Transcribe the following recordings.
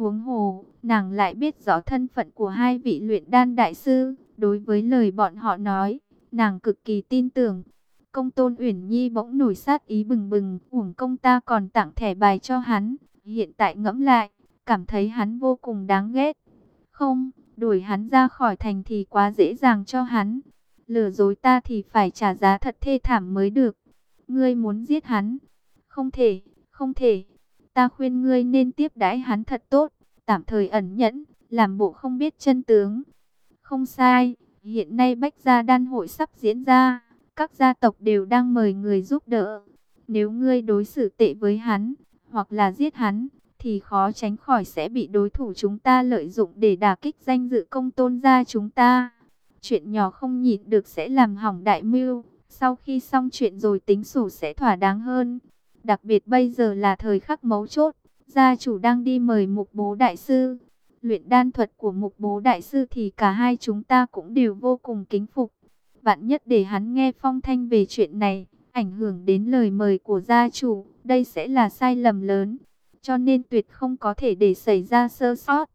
Huống hồ, nàng lại biết rõ thân phận của hai vị luyện đan đại sư, đối với lời bọn họ nói, nàng cực kỳ tin tưởng. Công tôn Uyển Nhi bỗng nổi sát ý bừng bừng, uổng công ta còn tặng thẻ bài cho hắn, hiện tại ngẫm lại, cảm thấy hắn vô cùng đáng ghét. Không, đuổi hắn ra khỏi thành thì quá dễ dàng cho hắn. Lừa dối ta thì phải trả giá thật thê thảm mới được. Ngươi muốn giết hắn? Không thể, không thể. Ta khuyên ngươi nên tiếp đãi hắn thật tốt, tạm thời ẩn nhẫn, làm bộ không biết chân tướng. Không sai, hiện nay Bách Gia Đan hội sắp diễn ra, các gia tộc đều đang mời người giúp đỡ. Nếu ngươi đối xử tệ với hắn, hoặc là giết hắn, thì khó tránh khỏi sẽ bị đối thủ chúng ta lợi dụng để đả kích danh dự công tôn gia chúng ta. Chuyện nhỏ không nhịn được sẽ làm hỏng đại mưu, sau khi xong chuyện rồi tính sổ sẽ thỏa đáng hơn. Đặc biệt bây giờ là thời khắc mấu chốt, gia chủ đang đi mời mục bố đại sư. Luyện đan thuật của mục bố đại sư thì cả hai chúng ta cũng đều vô cùng kính phục. Vạn nhất để hắn nghe phong thanh về chuyện này, ảnh hưởng đến lời mời của gia chủ, đây sẽ là sai lầm lớn cho nên tuyệt không có thể để xảy ra sơ sót.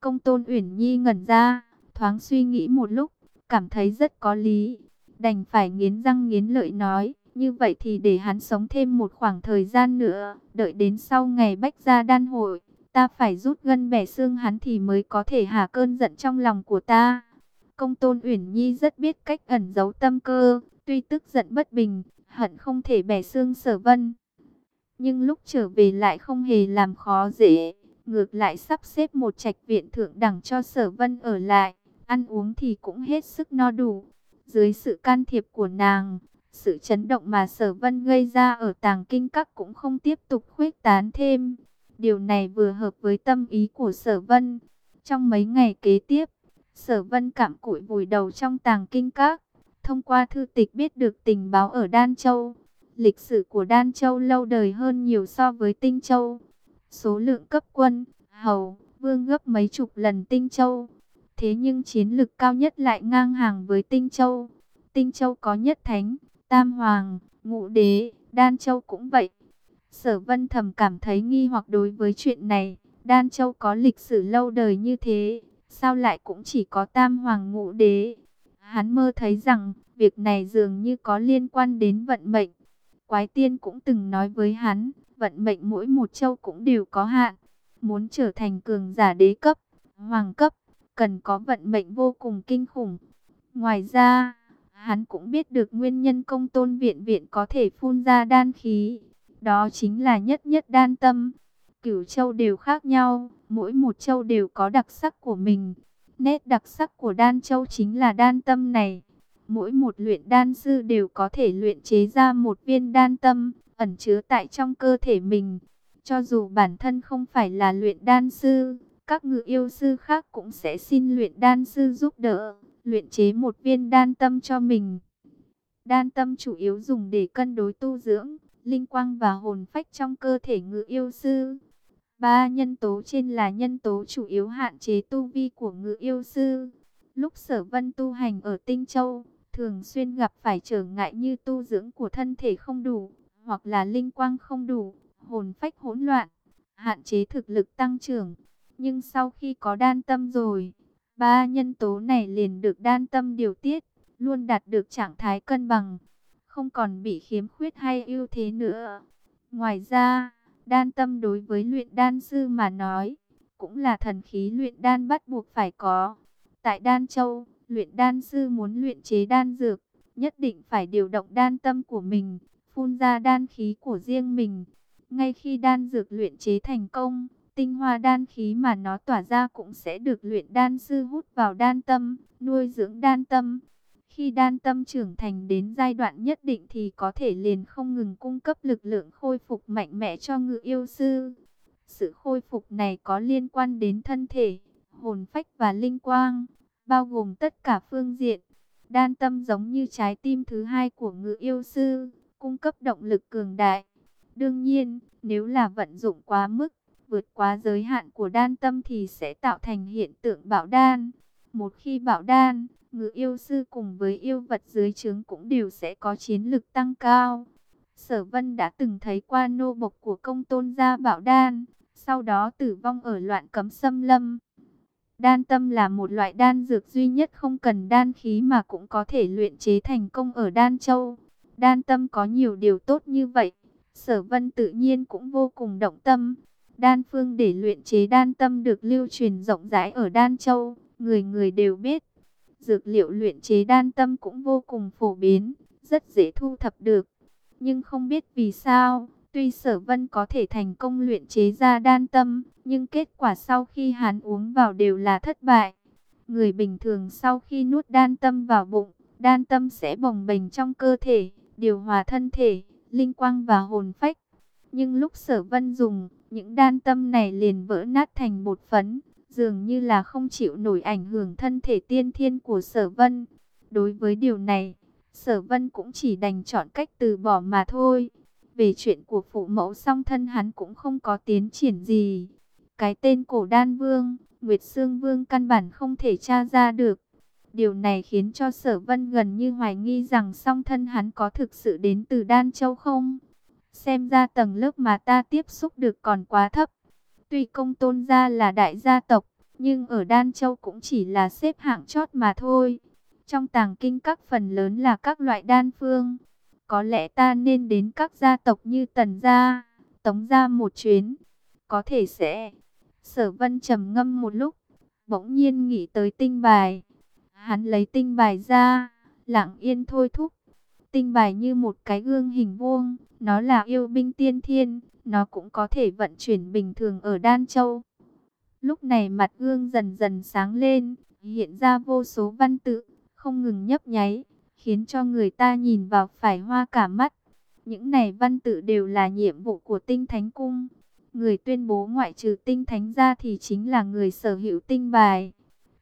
Công tôn Uyển Nhi ngẩn ra, thoáng suy nghĩ một lúc, cảm thấy rất có lý, đành phải nghiến răng nghiến lợi nói, như vậy thì để hắn sống thêm một khoảng thời gian nữa, đợi đến sau ngày bách gia đan hội, ta phải rút gân bẻ xương hắn thì mới có thể hạ cơn giận trong lòng của ta. Công tôn Uyển Nhi rất biết cách ẩn giấu tâm cơ, tuy tức giận bất bình, hận không thể bẻ xương sở vân. Nhưng lúc trở về lại không hề làm khó dễ, ngược lại sắp xếp một trạch viện thượng đẳng cho sở vân ở lại, ăn uống thì cũng hết sức no đủ. Dưới sự can thiệp của nàng, sự chấn động mà sở vân gây ra ở tàng kinh các cũng không tiếp tục khuếch tán thêm. Điều này vừa hợp với tâm ý của sở vân. Trong mấy ngày kế tiếp, sở vân cảm cụi vùi đầu trong tàng kinh các. Thông qua thư tịch biết được tình báo ở Đan Châu, Lịch sử của Đan Châu lâu đời hơn nhiều so với Tinh Châu. Số lượng cấp quân, hầu, vương gấp mấy chục lần Tinh Châu. Thế nhưng chiến lực cao nhất lại ngang hàng với Tinh Châu. Tinh Châu có nhất thánh, tam hoàng, ngũ đế, Đan Châu cũng vậy. Sở vân thầm cảm thấy nghi hoặc đối với chuyện này. Đan Châu có lịch sử lâu đời như thế, sao lại cũng chỉ có tam hoàng ngũ đế. Hắn mơ thấy rằng, việc này dường như có liên quan đến vận mệnh. Quái tiên cũng từng nói với hắn, vận mệnh mỗi một châu cũng đều có hạn. Muốn trở thành cường giả đế cấp, hoàng cấp, cần có vận mệnh vô cùng kinh khủng. Ngoài ra, hắn cũng biết được nguyên nhân công tôn viện viện có thể phun ra đan khí. Đó chính là nhất nhất đan tâm. Cửu châu đều khác nhau, mỗi một châu đều có đặc sắc của mình. Nét đặc sắc của đan châu chính là đan tâm này. Mỗi một luyện đan sư đều có thể luyện chế ra một viên đan tâm, ẩn chứa tại trong cơ thể mình. Cho dù bản thân không phải là luyện đan sư, các ngự yêu sư khác cũng sẽ xin luyện đan sư giúp đỡ, luyện chế một viên đan tâm cho mình. Đan tâm chủ yếu dùng để cân đối tu dưỡng, linh quang và hồn phách trong cơ thể ngự yêu sư. Ba nhân tố trên là nhân tố chủ yếu hạn chế tu vi của ngự yêu sư. Lúc sở vân tu hành ở Tinh Châu, thường xuyên gặp phải trở ngại như tu dưỡng của thân thể không đủ, hoặc là linh quang không đủ, hồn phách hỗn loạn, hạn chế thực lực tăng trưởng. Nhưng sau khi có đan tâm rồi, ba nhân tố này liền được đan tâm điều tiết, luôn đạt được trạng thái cân bằng, không còn bị khiếm khuyết hay ưu thế nữa. Ngoài ra, đan tâm đối với luyện đan sư mà nói, cũng là thần khí luyện đan bắt buộc phải có. Tại Đan Châu, Luyện đan sư muốn luyện chế đan dược, nhất định phải điều động đan tâm của mình, phun ra đan khí của riêng mình. Ngay khi đan dược luyện chế thành công, tinh hoa đan khí mà nó tỏa ra cũng sẽ được luyện đan sư hút vào đan tâm, nuôi dưỡng đan tâm. Khi đan tâm trưởng thành đến giai đoạn nhất định thì có thể liền không ngừng cung cấp lực lượng khôi phục mạnh mẽ cho ngự yêu sư. Sự khôi phục này có liên quan đến thân thể, hồn phách và linh quang bao gồm tất cả phương diện. Đan tâm giống như trái tim thứ hai của ngự yêu sư, cung cấp động lực cường đại. Đương nhiên, nếu là vận dụng quá mức, vượt quá giới hạn của đan tâm thì sẽ tạo thành hiện tượng bạo đan. Một khi bạo đan, ngự yêu sư cùng với yêu vật dưới trướng cũng đều sẽ có chiến lực tăng cao. Sở Vân đã từng thấy qua nô bộc của công tôn gia bạo đan, sau đó tử vong ở loạn cấm xâm lâm. Đan tâm là một loại đan dược duy nhất không cần đan khí mà cũng có thể luyện chế thành công ở Đan Châu. Đan tâm có nhiều điều tốt như vậy, sở vân tự nhiên cũng vô cùng động tâm. Đan phương để luyện chế đan tâm được lưu truyền rộng rãi ở Đan Châu, người người đều biết. Dược liệu luyện chế đan tâm cũng vô cùng phổ biến, rất dễ thu thập được. Nhưng không biết vì sao, tuy sở vân có thể thành công luyện chế ra đan tâm, nhưng kết quả sau khi hắn uống vào đều là thất bại. Người bình thường sau khi nuốt đan tâm vào bụng, đan tâm sẽ bồng bềnh trong cơ thể, điều hòa thân thể, linh quang và hồn phách. Nhưng lúc sở vân dùng, những đan tâm này liền vỡ nát thành bột phấn, dường như là không chịu nổi ảnh hưởng thân thể tiên thiên của sở vân. Đối với điều này, sở vân cũng chỉ đành chọn cách từ bỏ mà thôi. Về chuyện của phụ mẫu song thân hắn cũng không có tiến triển gì. Cái tên cổ đan vương, Nguyệt Sương Vương căn bản không thể tra ra được. Điều này khiến cho sở vân gần như hoài nghi rằng song thân hắn có thực sự đến từ Đan Châu không. Xem ra tầng lớp mà ta tiếp xúc được còn quá thấp. Tuy công tôn gia là đại gia tộc, nhưng ở Đan Châu cũng chỉ là xếp hạng chót mà thôi. Trong tàng kinh các phần lớn là các loại đan phương. Có lẽ ta nên đến các gia tộc như Tần Gia, Tống Gia một chuyến. Có thể sẽ... Sở vân trầm ngâm một lúc, bỗng nhiên nghĩ tới tinh bài. Hắn lấy tinh bài ra, lặng yên thôi thúc. Tinh bài như một cái gương hình vuông, nó là yêu binh tiên thiên, nó cũng có thể vận chuyển bình thường ở Đan Châu. Lúc này mặt gương dần dần sáng lên, hiện ra vô số văn tự, không ngừng nhấp nháy, khiến cho người ta nhìn vào phải hoa cả mắt. Những này văn tự đều là nhiệm vụ của tinh thánh cung. Người tuyên bố ngoại trừ tinh thánh ra thì chính là người sở hữu tinh bài.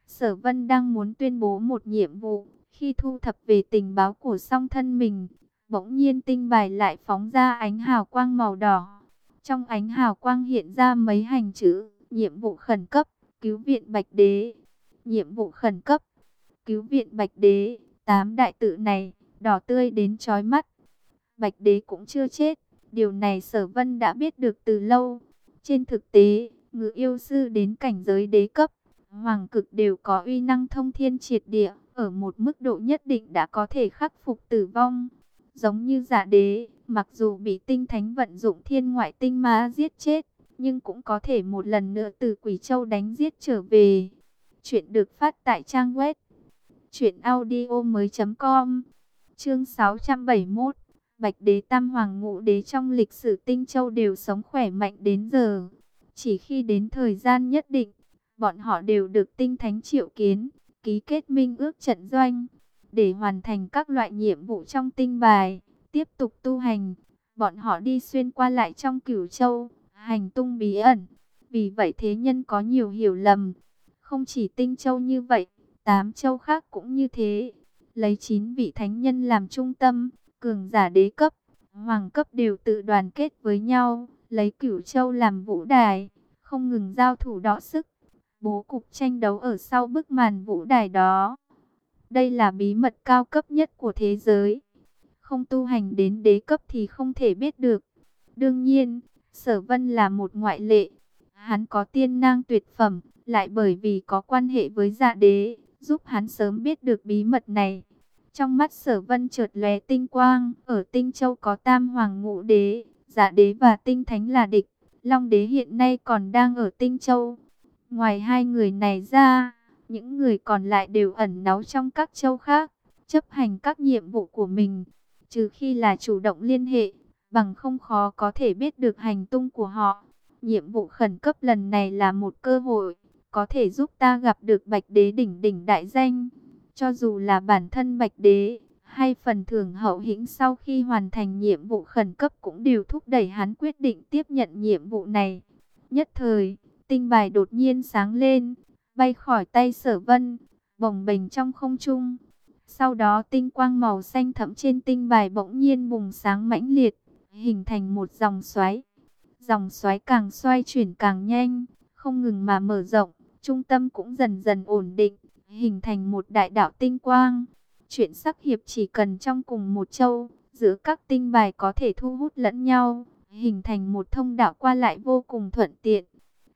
Sở Vân đang muốn tuyên bố một nhiệm vụ, khi thu thập về tình báo của song thân mình, bỗng nhiên tinh bài lại phóng ra ánh hào quang màu đỏ. Trong ánh hào quang hiện ra mấy hành chữ, nhiệm vụ khẩn cấp, cứu viện Bạch Đế. Nhiệm vụ khẩn cấp, cứu viện Bạch Đế, tám đại tự này, đỏ tươi đến chói mắt. Bạch Đế cũng chưa chết, điều này Sở Vân đã biết được từ lâu. Trên thực tế, ngự yêu sư đến cảnh giới đế cấp, hoàng cực đều có uy năng thông thiên triệt địa, ở một mức độ nhất định đã có thể khắc phục tử vong. Giống như giả đế, mặc dù bị tinh thánh vận dụng thiên ngoại tinh ma giết chết, nhưng cũng có thể một lần nữa từ Quỷ Châu đánh giết trở về. Chuyện được phát tại trang web truyệnaudiomoi.com. Chương 671. Bạch Đế Tam Hoàng Ngũ Đế trong lịch sử Tinh Châu đều sống khỏe mạnh đến giờ. Chỉ khi đến thời gian nhất định, bọn họ đều được Tinh Thánh triệu kiến, ký kết minh ước trận doanh để hoàn thành các loại nhiệm vụ trong tinh bài, tiếp tục tu hành. Bọn họ đi xuyên qua lại trong Cửu Châu, hành tung bí ẩn. Vì vậy thế nhân có nhiều hiểu lầm. Không chỉ Tinh Châu như vậy, tám châu khác cũng như thế. Lấy chín vị thánh nhân làm trung tâm, cường giả đế cấp, hoàng cấp đều tự đoàn kết với nhau, lấy cửu châu làm vũ đài, không ngừng giao thủ đọ sức. Bố cục tranh đấu ở sau bức màn vũ đài đó. Đây là bí mật cao cấp nhất của thế giới. Không tu hành đến đế cấp thì không thể biết được. Đương nhiên, sở vân là một ngoại lệ. Hắn có tiên năng tuyệt phẩm, lại bởi vì có quan hệ với dạ đế, giúp hắn sớm biết được bí mật này. Trong mắt sở vân chợt lóe tinh quang, ở tinh châu có tam hoàng ngũ đế, giả đế và tinh thánh là địch. Long đế hiện nay còn đang ở tinh châu. Ngoài hai người này ra, những người còn lại đều ẩn náu trong các châu khác, chấp hành các nhiệm vụ của mình. Trừ khi là chủ động liên hệ, bằng không khó có thể biết được hành tung của họ. Nhiệm vụ khẩn cấp lần này là một cơ hội có thể giúp ta gặp được Bạch Đế đỉnh đỉnh đại danh. Cho dù là bản thân Bạch Đế, hay phần thưởng hậu hĩnh sau khi hoàn thành nhiệm vụ khẩn cấp cũng đều thúc đẩy hắn quyết định tiếp nhận nhiệm vụ này. Nhất thời, tinh bài đột nhiên sáng lên, bay khỏi tay sở vân, bồng bềnh trong không trung. Sau đó tinh quang màu xanh thẫm trên tinh bài bỗng nhiên bùng sáng mãnh liệt, hình thành một dòng xoáy. Dòng xoáy càng xoay chuyển càng nhanh, không ngừng mà mở rộng trung tâm cũng dần dần ổn định, hình thành một đại đạo tinh quang. Chuyện sắc hiệp chỉ cần trong cùng một châu, giữa các tinh bài có thể thu hút lẫn nhau, hình thành một thông đạo qua lại vô cùng thuận tiện.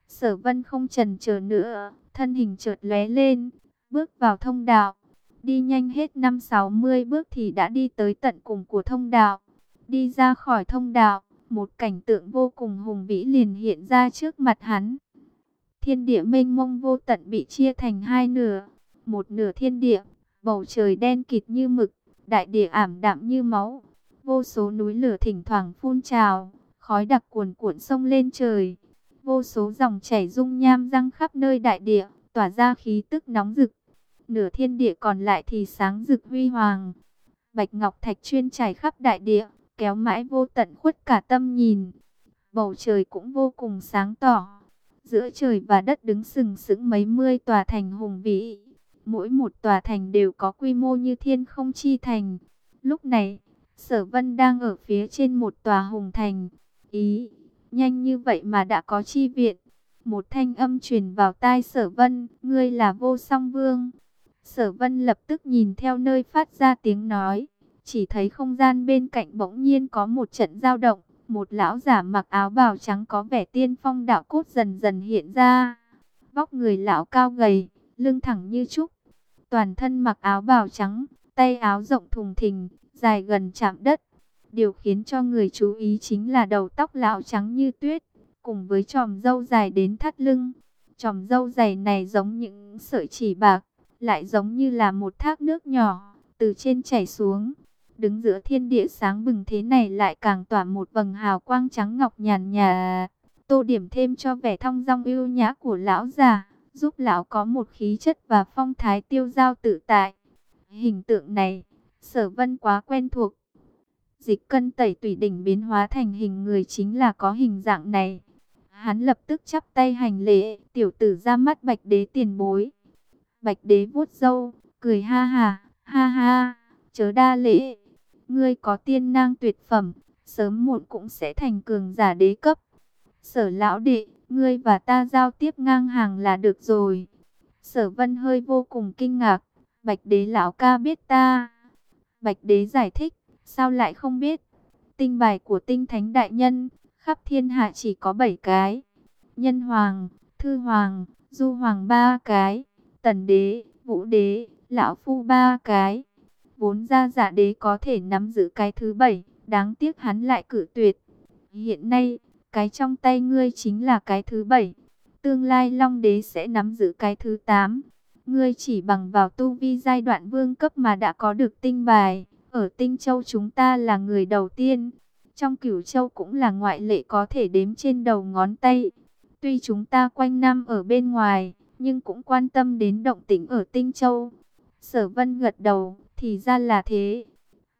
Sở Vân không chần chờ nữa, thân hình chợt lóe lên, bước vào thông đạo. Đi nhanh hết năm 60 bước thì đã đi tới tận cùng của thông đạo. Đi ra khỏi thông đạo, một cảnh tượng vô cùng hùng vĩ liền hiện ra trước mặt hắn. Thiên địa mênh mông vô tận bị chia thành hai nửa. Một nửa thiên địa, bầu trời đen kịt như mực, đại địa ảm đạm như máu. Vô số núi lửa thỉnh thoảng phun trào, khói đặc cuồn cuộn sông lên trời. Vô số dòng chảy dung nham răng khắp nơi đại địa, tỏa ra khí tức nóng rực. Nửa thiên địa còn lại thì sáng rực huy hoàng. Bạch ngọc thạch chuyên trải khắp đại địa, kéo mãi vô tận khuất cả tâm nhìn. Bầu trời cũng vô cùng sáng tỏ. Giữa trời và đất đứng sừng sững mấy mươi tòa thành hùng vĩ. Mỗi một tòa thành đều có quy mô như thiên không chi thành. Lúc này, sở vân đang ở phía trên một tòa hùng thành. Ý, nhanh như vậy mà đã có chi viện. Một thanh âm truyền vào tai sở vân, ngươi là vô song vương. Sở vân lập tức nhìn theo nơi phát ra tiếng nói. Chỉ thấy không gian bên cạnh bỗng nhiên có một trận dao động. Một lão giả mặc áo bào trắng có vẻ tiên phong đạo cốt dần dần hiện ra. Vóc người lão cao gầy, lưng thẳng như trúc. Toàn thân mặc áo bào trắng, tay áo rộng thùng thình, dài gần chạm đất. Điều khiến cho người chú ý chính là đầu tóc lão trắng như tuyết, cùng với tròm râu dài đến thắt lưng. Tròm râu dài này giống những sợi chỉ bạc, lại giống như là một thác nước nhỏ, từ trên chảy xuống. Đứng giữa thiên địa sáng bừng thế này lại càng tỏa một vầng hào quang trắng ngọc nhàn nhà, tô điểm thêm cho vẻ thong dong ưu nhã của lão già, giúp lão có một khí chất và phong thái tiêu giao tự tại. Hình tượng này, sở vân quá quen thuộc. Dịch cân tẩy tủy đỉnh biến hóa thành hình người chính là có hình dạng này. Hắn lập tức chắp tay hành lễ, tiểu tử ra mắt bạch đế tiền bối. Bạch đế vuốt râu, cười ha ha, ha ha, chớ đa lễ. Ngươi có tiên nang tuyệt phẩm, sớm muộn cũng sẽ thành cường giả đế cấp. Sở lão đệ, ngươi và ta giao tiếp ngang hàng là được rồi. Sở vân hơi vô cùng kinh ngạc, bạch đế lão ca biết ta. Bạch đế giải thích, sao lại không biết? Tinh bài của tinh thánh đại nhân, khắp thiên hạ chỉ có 7 cái. Nhân hoàng, thư hoàng, du hoàng ba cái, tần đế, vũ đế, lão phu ba cái. Vốn ra giả đế có thể nắm giữ cái thứ bảy, đáng tiếc hắn lại cử tuyệt. Hiện nay, cái trong tay ngươi chính là cái thứ bảy. Tương lai Long đế sẽ nắm giữ cái thứ tám. Ngươi chỉ bằng vào tu vi giai đoạn vương cấp mà đã có được tinh bài. Ở tinh châu chúng ta là người đầu tiên. Trong cửu châu cũng là ngoại lệ có thể đếm trên đầu ngón tay. Tuy chúng ta quanh năm ở bên ngoài, nhưng cũng quan tâm đến động tĩnh ở tinh châu. Sở vân gật đầu, thì ra là thế.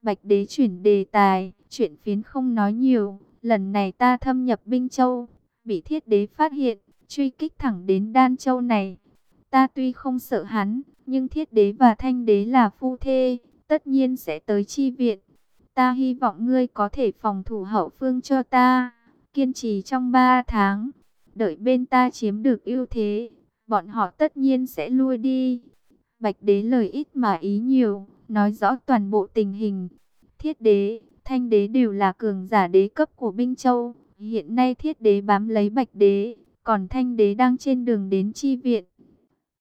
Bạch đế chuyển đề tài, chuyện phiến không nói nhiều. Lần này ta thâm nhập Binh Châu, bị thiết đế phát hiện, truy kích thẳng đến Đan Châu này. Ta tuy không sợ hắn, nhưng thiết đế và thanh đế là phu thê, tất nhiên sẽ tới chi viện. Ta hy vọng ngươi có thể phòng thủ hậu phương cho ta, kiên trì trong ba tháng, đợi bên ta chiếm được ưu thế, bọn họ tất nhiên sẽ lui đi. Bạch đế lời ít mà ý nhiều, nói rõ toàn bộ tình hình. Thiết đế, thanh đế đều là cường giả đế cấp của Binh Châu. Hiện nay thiết đế bám lấy bạch đế, còn thanh đế đang trên đường đến chi viện.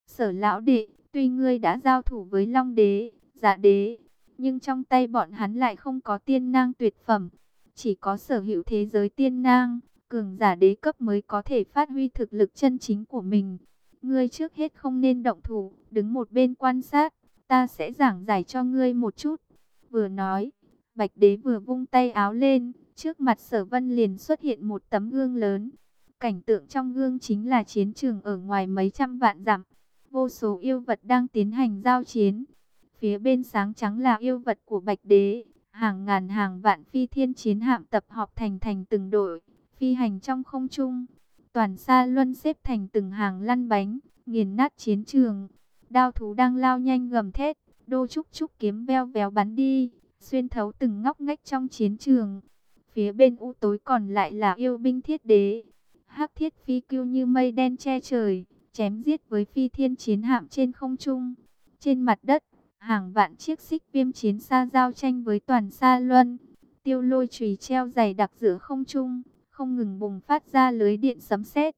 Sở lão đệ, tuy ngươi đã giao thủ với long đế, giả đế, nhưng trong tay bọn hắn lại không có tiên nang tuyệt phẩm. Chỉ có sở hữu thế giới tiên nang, cường giả đế cấp mới có thể phát huy thực lực chân chính của mình. Ngươi trước hết không nên động thủ, đứng một bên quan sát, ta sẽ giảng giải cho ngươi một chút. Vừa nói, Bạch đế vừa vung tay áo lên, trước mặt sở vân liền xuất hiện một tấm gương lớn. Cảnh tượng trong gương chính là chiến trường ở ngoài mấy trăm vạn dặm. Vô số yêu vật đang tiến hành giao chiến. Phía bên sáng trắng là yêu vật của bạch đế. Hàng ngàn hàng vạn phi thiên chiến hạm tập họp thành thành từng đội. Phi hành trong không trung. Toàn xa luân xếp thành từng hàng lăn bánh. Nghiền nát chiến trường. Đao thú đang lao nhanh gầm thét. Đô trúc trúc kiếm veo véo bắn đi xuyên thấu từng ngóc ngách trong chiến trường. Phía bên u tối còn lại là yêu binh thiết đế. Hắc thiết phi kiêu như mây đen che trời, chém giết với phi thiên chiến hạm trên không trung. Trên mặt đất, hàng vạn chiếc xích viêm chiến xa giao tranh với toàn xa luân. tiêu lôi chùy treo dày đặc giữa không trung, không ngừng bùng phát ra lưới điện sấm sét.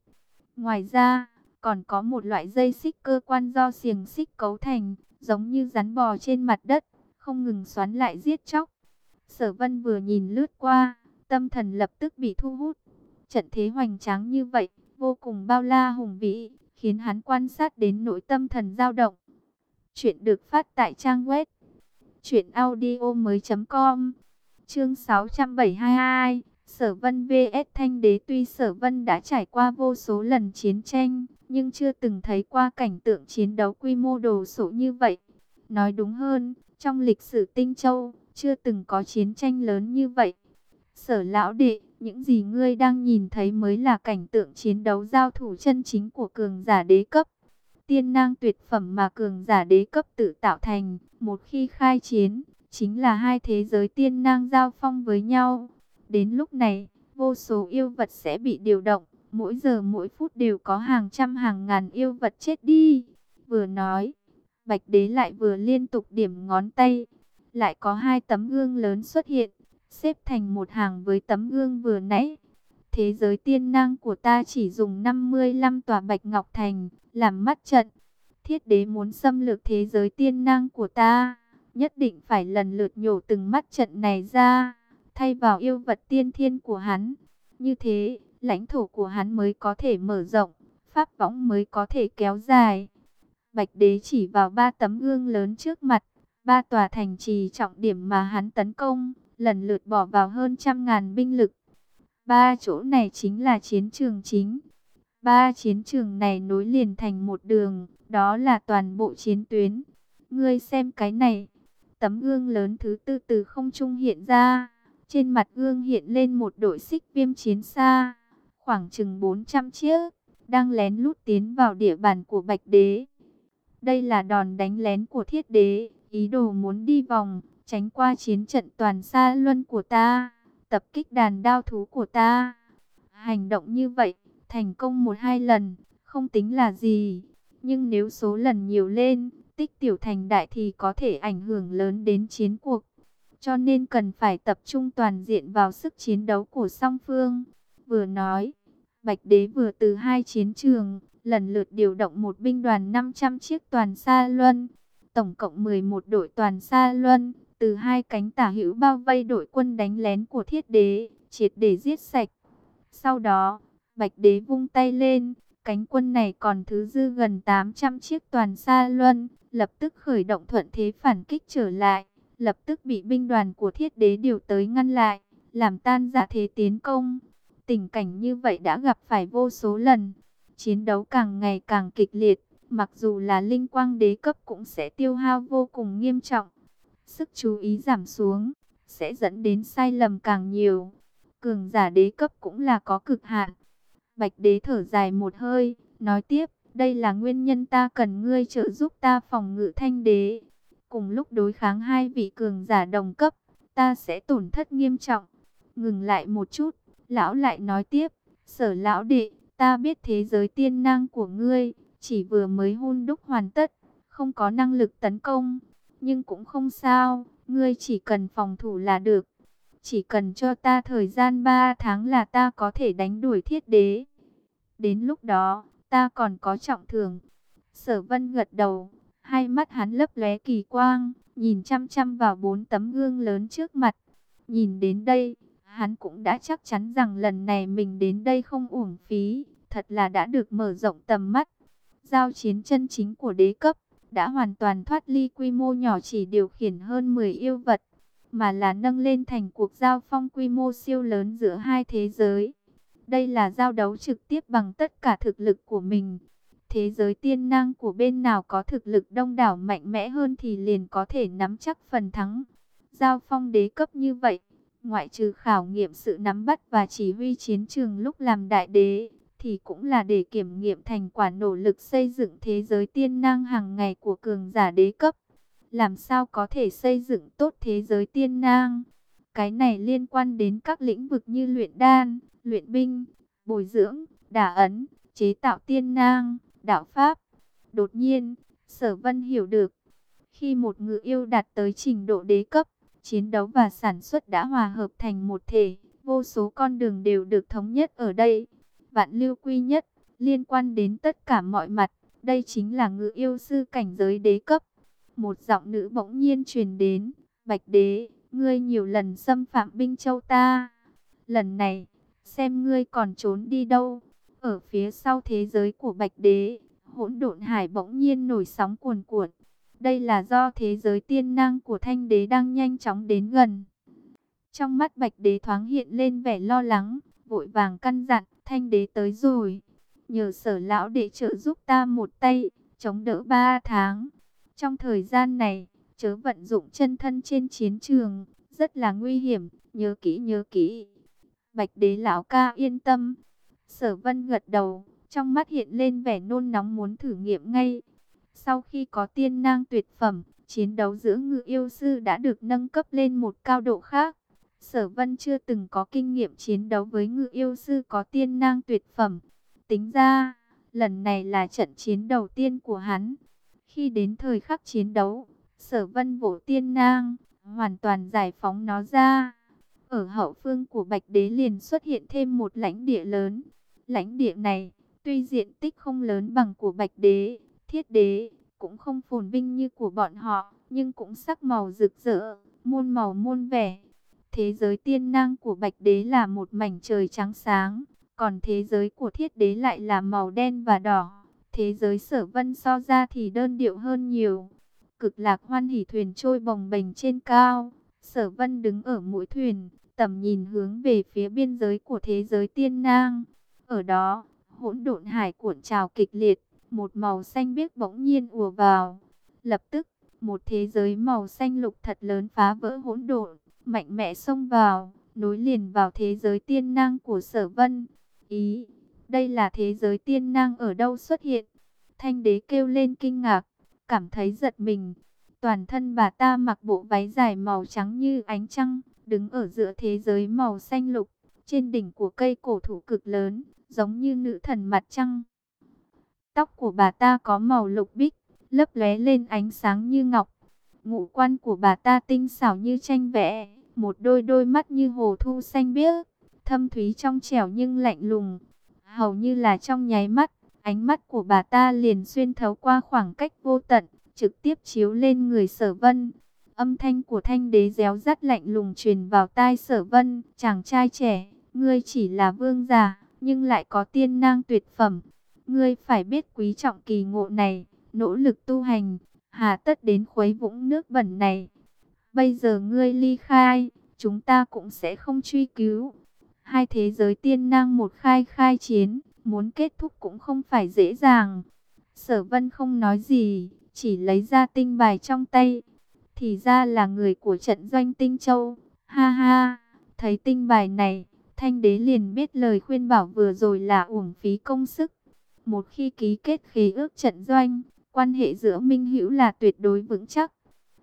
Ngoài ra, còn có một loại dây xích cơ quan do xiềng xích cấu thành, giống như rắn bò trên mặt đất, không ngừng xoắn lại giết chóc. Sở Vân vừa nhìn lướt qua, tâm thần lập tức bị thu hút. Trận thế hoành tráng như vậy, vô cùng bao la hùng vĩ, khiến hắn quan sát đến nội tâm thần dao động. Chuyện được phát tại trang web truyệnaudiomoi.com. Chương 672, Sở Vân VS Thanh Đế tuy Sở Vân đã trải qua vô số lần chiến tranh, nhưng chưa từng thấy qua cảnh tượng chiến đấu quy mô đồ sộ như vậy. Nói đúng hơn, trong lịch sử Tinh Châu, chưa từng có chiến tranh lớn như vậy. Sở lão đệ, những gì ngươi đang nhìn thấy mới là cảnh tượng chiến đấu giao thủ chân chính của cường giả đế cấp. Tiên nang tuyệt phẩm mà cường giả đế cấp tự tạo thành, một khi khai chiến, chính là hai thế giới tiên nang giao phong với nhau. Đến lúc này, vô số yêu vật sẽ bị điều động, mỗi giờ mỗi phút đều có hàng trăm hàng ngàn yêu vật chết đi. Vừa nói, Bạch Đế lại vừa liên tục điểm ngón tay, lại có hai tấm gương lớn xuất hiện, xếp thành một hàng với tấm gương vừa nãy. Thế giới tiên năng của ta chỉ dùng 55 tòa bạch ngọc thành, làm mắt trận. Thiết đế muốn xâm lược thế giới tiên năng của ta, nhất định phải lần lượt nhổ từng mắt trận này ra, thay vào yêu vật tiên thiên của hắn. Như thế, lãnh thổ của hắn mới có thể mở rộng, pháp võng mới có thể kéo dài. Bạch đế chỉ vào ba tấm gương lớn trước mặt, ba tòa thành trì trọng điểm mà hắn tấn công, lần lượt bỏ vào hơn trăm ngàn binh lực. Ba chỗ này chính là chiến trường chính. Ba chiến trường này nối liền thành một đường, đó là toàn bộ chiến tuyến. Ngươi xem cái này, tấm gương lớn thứ tư từ không trung hiện ra. Trên mặt gương hiện lên một đội xích viêm chiến xa, khoảng chừng 400 chiếc, đang lén lút tiến vào địa bàn của Bạch Đế. Đây là đòn đánh lén của thiết đế, ý đồ muốn đi vòng, tránh qua chiến trận toàn xa luân của ta, tập kích đàn đao thú của ta. Hành động như vậy, thành công một hai lần, không tính là gì. Nhưng nếu số lần nhiều lên, tích tiểu thành đại thì có thể ảnh hưởng lớn đến chiến cuộc. Cho nên cần phải tập trung toàn diện vào sức chiến đấu của song phương. Vừa nói, Bạch Đế vừa từ hai chiến trường, lần lượt điều động một binh đoàn 500 chiếc toàn xa luân, tổng cộng 11 đội toàn xa luân, từ hai cánh tả hữu bao vây đội quân đánh lén của thiết đế, triệt để giết sạch. Sau đó, Bạch Đế vung tay lên, cánh quân này còn thứ dư gần 800 chiếc toàn xa luân, lập tức khởi động thuận thế phản kích trở lại, lập tức bị binh đoàn của thiết đế điều tới ngăn lại, làm tan giả thế tiến công. Tình cảnh như vậy đã gặp phải vô số lần, chiến đấu càng ngày càng kịch liệt, mặc dù là linh quang đế cấp cũng sẽ tiêu hao vô cùng nghiêm trọng. Sức chú ý giảm xuống, sẽ dẫn đến sai lầm càng nhiều. Cường giả đế cấp cũng là có cực hạn. Bạch đế thở dài một hơi, nói tiếp, đây là nguyên nhân ta cần ngươi trợ giúp ta phòng ngự thanh đế. Cùng lúc đối kháng hai vị cường giả đồng cấp, ta sẽ tổn thất nghiêm trọng. Ngừng lại một chút, lão lại nói tiếp, sở lão đệ, ta biết thế giới tiên năng của ngươi, chỉ vừa mới hôn đúc hoàn tất, không có năng lực tấn công. Nhưng cũng không sao, ngươi chỉ cần phòng thủ là được. Chỉ cần cho ta thời gian 3 tháng là ta có thể đánh đuổi thiết đế. Đến lúc đó, ta còn có trọng thưởng. Sở vân gật đầu, hai mắt hắn lấp lóe kỳ quang, nhìn chăm chăm vào bốn tấm gương lớn trước mặt. Nhìn đến đây, hắn cũng đã chắc chắn rằng lần này mình đến đây không uổng phí, thật là đã được mở rộng tầm mắt. Giao chiến chân chính của đế cấp, đã hoàn toàn thoát ly quy mô nhỏ chỉ điều khiển hơn 10 yêu vật, mà là nâng lên thành cuộc giao phong quy mô siêu lớn giữa hai thế giới. Đây là giao đấu trực tiếp bằng tất cả thực lực của mình. Thế giới tiên năng của bên nào có thực lực đông đảo mạnh mẽ hơn thì liền có thể nắm chắc phần thắng. Giao phong đế cấp như vậy, ngoại trừ khảo nghiệm sự nắm bắt và chỉ huy chiến trường lúc làm đại đế, thì cũng là để kiểm nghiệm thành quả nỗ lực xây dựng thế giới tiên năng hàng ngày của cường giả đế cấp. Làm sao có thể xây dựng tốt thế giới tiên năng? Cái này liên quan đến các lĩnh vực như luyện đan, luyện binh, bồi dưỡng, đả ấn, chế tạo tiên năng, đạo pháp. Đột nhiên, sở vân hiểu được, khi một ngự yêu đạt tới trình độ đế cấp, chiến đấu và sản xuất đã hòa hợp thành một thể, vô số con đường đều được thống nhất ở đây. Vạn lưu quy nhất, liên quan đến tất cả mọi mặt, đây chính là ngự yêu sư cảnh giới đế cấp. Một giọng nữ bỗng nhiên truyền đến, Bạch đế, ngươi nhiều lần xâm phạm binh châu ta. Lần này, xem ngươi còn trốn đi đâu. Ở phía sau thế giới của Bạch đế, hỗn độn hải bỗng nhiên nổi sóng cuồn cuộn. Đây là do thế giới tiên năng của thanh đế đang nhanh chóng đến gần. Trong mắt bạch đế thoáng hiện lên vẻ lo lắng, vội vàng căn dặn, thanh đế tới rồi. Nhờ sở lão để trợ giúp ta một tay, chống đỡ ba tháng. Trong thời gian này, chớ vận dụng chân thân trên chiến trường, rất là nguy hiểm, nhớ kỹ nhớ kỹ. Bạch đế lão ca yên tâm. Sở vân gật đầu, trong mắt hiện lên vẻ nôn nóng muốn thử nghiệm ngay. Sau khi có tiên nang tuyệt phẩm, chiến đấu giữa ngự yêu sư đã được nâng cấp lên một cao độ khác. Sở Vân chưa từng có kinh nghiệm chiến đấu với ngự yêu sư có tiên nang tuyệt phẩm. Tính ra, lần này là trận chiến đầu tiên của hắn. Khi đến thời khắc chiến đấu, Sở Vân vỗ tiên nang, hoàn toàn giải phóng nó ra. Ở hậu phương của Bạch Đế liền xuất hiện thêm một lãnh địa lớn. Lãnh địa này, tuy diện tích không lớn bằng của Bạch Đế, Thiết Đế, cũng không phồn vinh như của bọn họ, nhưng cũng sắc màu rực rỡ, muôn màu muôn vẻ. Thế giới tiên năng của Bạch Đế là một mảnh trời trắng sáng, còn thế giới của Thiết Đế lại là màu đen và đỏ. Thế giới sở vân so ra thì đơn điệu hơn nhiều. Cực lạc hoan hỉ thuyền trôi bồng bềnh trên cao. Sở vân đứng ở mũi thuyền, tầm nhìn hướng về phía biên giới của thế giới tiên nang. Ở đó, hỗn độn hải cuộn trào kịch liệt, một màu xanh biếc bỗng nhiên ùa vào. Lập tức, một thế giới màu xanh lục thật lớn phá vỡ hỗn độn, mạnh mẽ xông vào, nối liền vào thế giới tiên năng của sở vân. Ý, đây là thế giới tiên năng ở đâu xuất hiện? Thanh đế kêu lên kinh ngạc, cảm thấy giật mình. Toàn thân bà ta mặc bộ váy dài màu trắng như ánh trăng, đứng ở giữa thế giới màu xanh lục, trên đỉnh của cây cổ thụ cực lớn, giống như nữ thần mặt trăng. Tóc của bà ta có màu lục bích, lấp lóe lên ánh sáng như ngọc. Ngũ quan của bà ta tinh xảo như tranh vẽ, một đôi đôi mắt như hồ thu xanh biếc, thâm thúy trong trẻo nhưng lạnh lùng. Hầu như là trong nháy mắt, ánh mắt của bà ta liền xuyên thấu qua khoảng cách vô tận, trực tiếp chiếu lên người sở vân. Âm thanh của thanh đế réo rắt lạnh lùng truyền vào tai sở vân, chàng trai trẻ, ngươi chỉ là vương giả, nhưng lại có tiên năng tuyệt phẩm. Ngươi phải biết quý trọng kỳ ngộ này, nỗ lực tu hành, hà tất đến khuấy vũng nước bẩn này. Bây giờ ngươi ly khai, chúng ta cũng sẽ không truy cứu. Hai thế giới tiên năng một khai khai chiến, muốn kết thúc cũng không phải dễ dàng. Sở vân không nói gì, chỉ lấy ra tinh bài trong tay. Thì ra là người của trận doanh tinh châu. Ha ha, thấy tinh bài này, thanh đế liền biết lời khuyên bảo vừa rồi là uổng phí công sức. Một khi ký kết khí ước trận doanh, quan hệ giữa Minh Hữu là tuyệt đối vững chắc.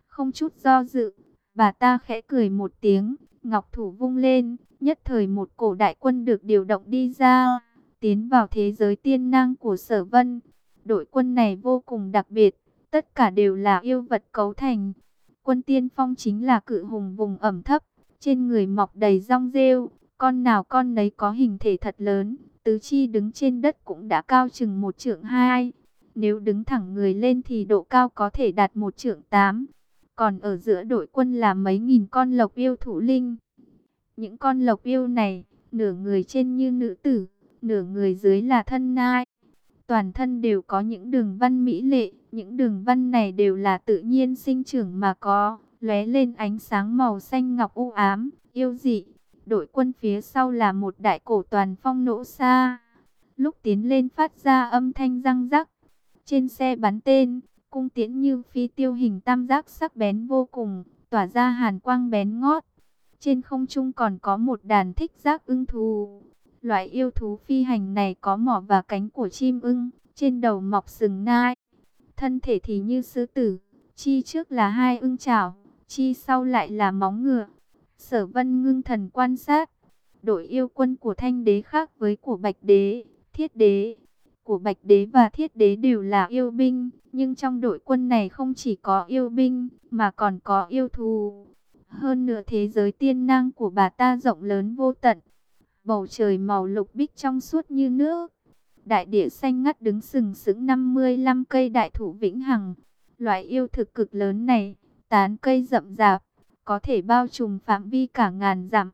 Không chút do dự, bà ta khẽ cười một tiếng, ngọc thủ vung lên, nhất thời một cổ đại quân được điều động đi ra, tiến vào thế giới tiên năng của sở vân. Đội quân này vô cùng đặc biệt, tất cả đều là yêu vật cấu thành. Quân tiên phong chính là cự hùng vùng ẩm thấp, trên người mọc đầy rong rêu, con nào con nấy có hình thể thật lớn, tứ chi đứng trên đất cũng đã cao chừng một trượng hai. Nếu đứng thẳng người lên thì độ cao có thể đạt một trượng tám. Còn ở giữa đội quân là mấy nghìn con lộc yêu thủ linh. Những con lộc yêu này, nửa người trên như nữ tử, nửa người dưới là thân nai. Toàn thân đều có những đường văn mỹ lệ, những đường văn này đều là tự nhiên sinh trưởng mà có, lóe lên ánh sáng màu xanh ngọc u ám, yêu dị. Đội quân phía sau là một đại cổ toàn phong nỗ xa. Lúc tiến lên phát ra âm thanh răng rắc. Trên xe bắn tên, cung tiễn như phi tiêu hình tam giác sắc bén vô cùng, tỏa ra hàn quang bén ngót. Trên không trung còn có một đàn thích giác ưng thù. Loại yêu thú phi hành này có mỏ và cánh của chim ưng, trên đầu mọc sừng nai. Thân thể thì như sư tử, chi trước là hai ưng chảo, chi sau lại là móng ngựa. Sở vân ngưng thần quan sát, đội yêu quân của thanh đế khác với của bạch đế, thiết đế. Của bạch đế và thiết đế đều là yêu binh, nhưng trong đội quân này không chỉ có yêu binh, mà còn có yêu thù. Hơn nữa thế giới tiên năng của bà ta rộng lớn vô tận. Bầu trời màu lục bích trong suốt như nước. Đại địa xanh ngắt đứng sừng sững 55 cây đại thụ vĩnh hằng. Loại yêu thực cực lớn này, tán cây rậm rạp, có thể bao trùm phạm vi cả ngàn dặm.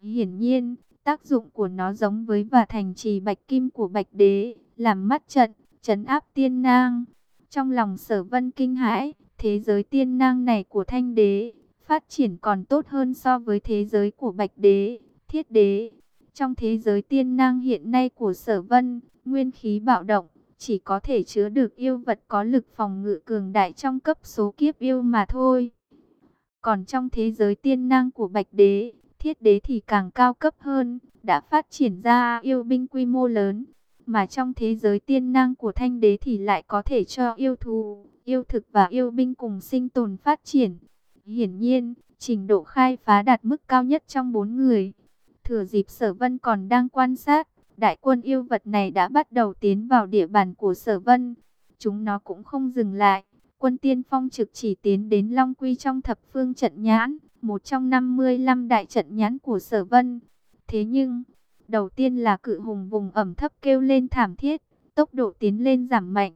Hiển nhiên, tác dụng của nó giống với và thành trì bạch kim của bạch đế, làm mắt trận, chấn áp tiên nang. Trong lòng sở vân kinh hãi, thế giới tiên nang này của thanh đế, phát triển còn tốt hơn so với thế giới của bạch đế, thiết đế. Trong thế giới tiên nang hiện nay của sở vân, nguyên khí bạo động, chỉ có thể chứa được yêu vật có lực phòng ngự cường đại trong cấp số kiếp yêu mà thôi. Còn trong thế giới tiên năng của Bạch Đế, Thiết Đế thì càng cao cấp hơn, đã phát triển ra yêu binh quy mô lớn. Mà trong thế giới tiên năng của Thanh Đế thì lại có thể cho yêu thù, yêu thực và yêu binh cùng sinh tồn phát triển. Hiển nhiên, trình độ khai phá đạt mức cao nhất trong bốn người. Thừa dịp sở vân còn đang quan sát, đại quân yêu vật này đã bắt đầu tiến vào địa bàn của sở vân. Chúng nó cũng không dừng lại. Quân tiên phong trực chỉ tiến đến Long Quy trong thập phương trận nhãn, một trong 55 đại trận nhãn của sở vân. Thế nhưng, đầu tiên là cự hùng vùng ẩm thấp kêu lên thảm thiết, tốc độ tiến lên giảm mạnh.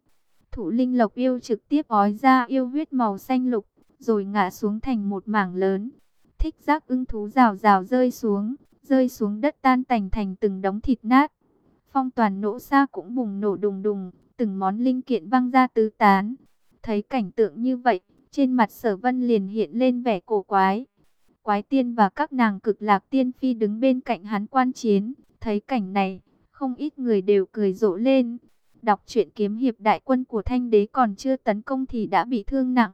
Thủ linh lộc yêu trực tiếp ói ra yêu huyết màu xanh lục, rồi ngã xuống thành một mảng lớn. Thích giác ưng thú rào rào rơi xuống, rơi xuống đất tan tành thành từng đống thịt nát. Phong toàn nổ xa cũng bùng nổ đùng đùng, từng món linh kiện văng ra tứ tán. Thấy cảnh tượng như vậy, trên mặt sở vân liền hiện lên vẻ cổ quái. Quái tiên và các nàng cực lạc tiên phi đứng bên cạnh hắn quan chiến, thấy cảnh này, không ít người đều cười rộ lên. Đọc truyện kiếm hiệp đại quân của thanh đế còn chưa tấn công thì đã bị thương nặng.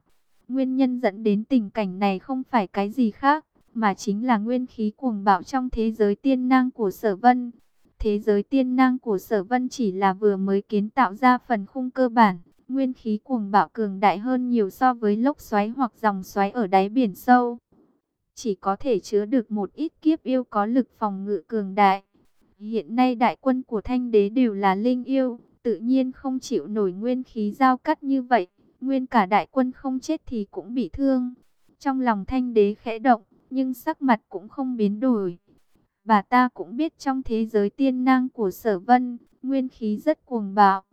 Nguyên nhân dẫn đến tình cảnh này không phải cái gì khác, mà chính là nguyên khí cuồng bạo trong thế giới tiên năng của sở vân. Thế giới tiên năng của sở vân chỉ là vừa mới kiến tạo ra phần khung cơ bản, nguyên khí cuồng bạo cường đại hơn nhiều so với lốc xoáy hoặc dòng xoáy ở đáy biển sâu. Chỉ có thể chứa được một ít kiếp yêu có lực phòng ngự cường đại. Hiện nay đại quân của thanh đế đều là linh yêu, tự nhiên không chịu nổi nguyên khí giao cắt như vậy. Nguyên cả đại quân không chết thì cũng bị thương. Trong lòng thanh đế khẽ động, nhưng sắc mặt cũng không biến đổi. Bà ta cũng biết trong thế giới tiên năng của sở vân, nguyên khí rất cuồng bạo,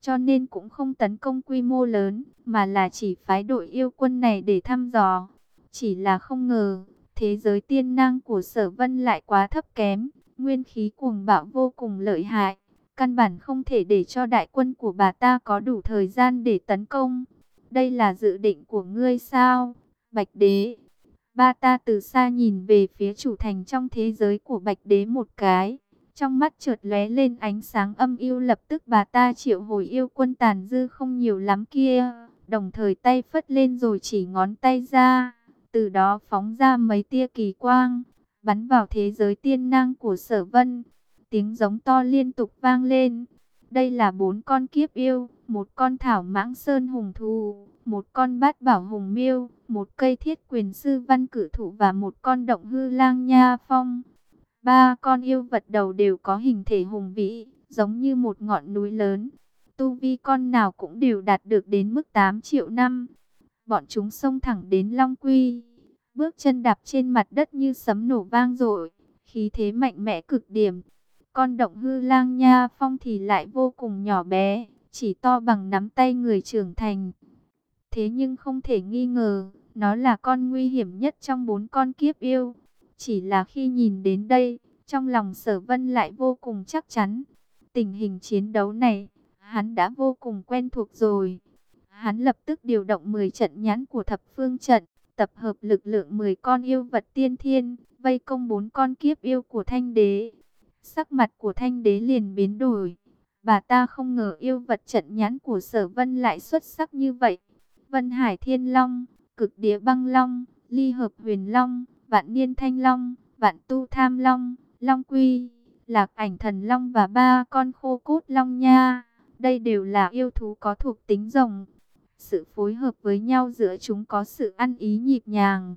cho nên cũng không tấn công quy mô lớn, mà là chỉ phái đội yêu quân này để thăm dò. Chỉ là không ngờ, thế giới tiên năng của sở vân lại quá thấp kém, nguyên khí cuồng bạo vô cùng lợi hại. Căn bản không thể để cho đại quân của bà ta có đủ thời gian để tấn công. Đây là dự định của ngươi sao? Bạch đế, Ba ta từ xa nhìn về phía chủ thành trong thế giới của Bạch Đế một cái. Trong mắt chợt lóe lên ánh sáng âm yêu lập tức bà ta triệu hồi yêu quân tàn dư không nhiều lắm kia. Đồng thời tay phất lên rồi chỉ ngón tay ra. Từ đó phóng ra mấy tia kỳ quang. Bắn vào thế giới tiên năng của sở vân. Tiếng giống to liên tục vang lên. Đây là bốn con kiếp yêu. Một con thảo mãng sơn hùng thù. Một con bát bảo hùng miêu một cây thiết quyền sư văn cử thụ và một con động hư lang nha phong. Ba con yêu vật đầu đều có hình thể hùng vĩ, giống như một ngọn núi lớn. Tu vi con nào cũng đều đạt được đến mức 8 triệu năm. Bọn chúng xông thẳng đến Long Quy, bước chân đạp trên mặt đất như sấm nổ vang dội, khí thế mạnh mẽ cực điểm. Con động hư lang nha phong thì lại vô cùng nhỏ bé, chỉ to bằng nắm tay người trưởng thành. Thế nhưng không thể nghi ngờ, nó là con nguy hiểm nhất trong bốn con kiếp yêu. Chỉ là khi nhìn đến đây, trong lòng sở vân lại vô cùng chắc chắn. Tình hình chiến đấu này, hắn đã vô cùng quen thuộc rồi. Hắn lập tức điều động 10 trận nhãn của thập phương trận, tập hợp lực lượng 10 con yêu vật tiên thiên, vây công bốn con kiếp yêu của thanh đế. Sắc mặt của thanh đế liền biến đổi. Bà ta không ngờ yêu vật trận nhãn của sở vân lại xuất sắc như vậy. Vân Hải Thiên Long, cực địa băng long, ly hợp huyền long, vạn niên thanh long, vạn tu tham long, long quy, lạc ảnh thần long và ba con khô cốt long nha. Đây đều là yêu thú có thuộc tính rồng. Sự phối hợp với nhau giữa chúng có sự ăn ý nhịp nhàng.